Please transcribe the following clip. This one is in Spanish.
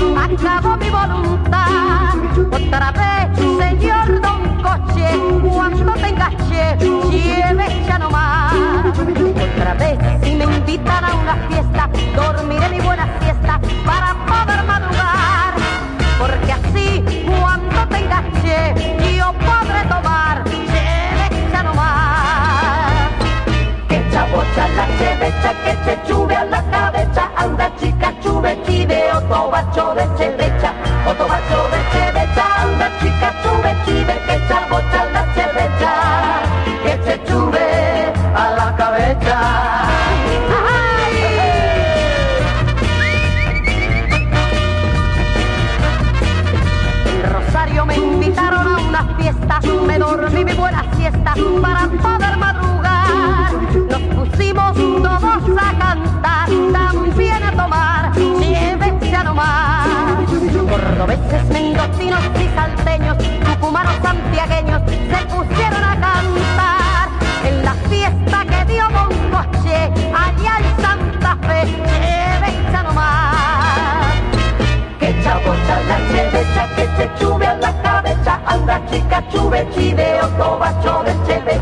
acabó mi voluntad. Otra vez, señor Don Coche, cuando te engache, lleve ya no más. Otra vez, si me invitan a una fiesta, dormiré mi buena siesta para poder madrugar. Porque así, cuando te engache, yo podré tomar, lleve ya no más. Que chabocha la chevecha, que se chube a la cabeza, anda chica de chevecha, otro bacho de chevecha, anda chica chube chive, que chabocha la chevecha, que se chube a la cabeza. En Rosario me invitaron a una fiesta, me dormí otro bacho de chevecha, otro bacho de chevecha,